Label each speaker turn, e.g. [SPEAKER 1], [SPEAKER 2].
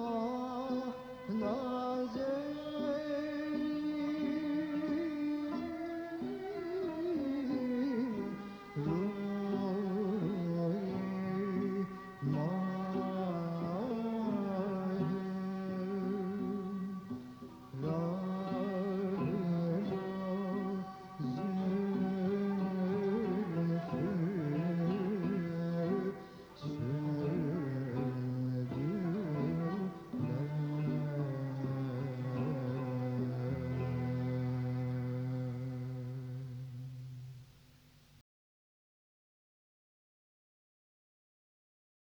[SPEAKER 1] Oh.